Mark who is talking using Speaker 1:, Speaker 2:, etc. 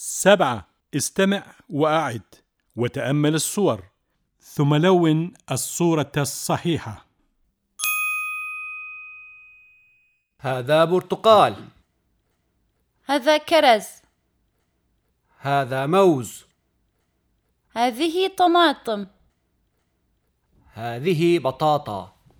Speaker 1: سبعة استمع وأعد وتأمل الصور. ثم لون الصورة الصحيحة.
Speaker 2: هذا برتقال.
Speaker 3: هذا كرز.
Speaker 2: هذا موز.
Speaker 3: هذه طماطم.
Speaker 2: هذه بطاطا.